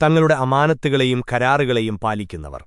തങ്ങളുടെ അമാനത്തുകളെയും കരാറുകളെയും പാലിക്കുന്നവർ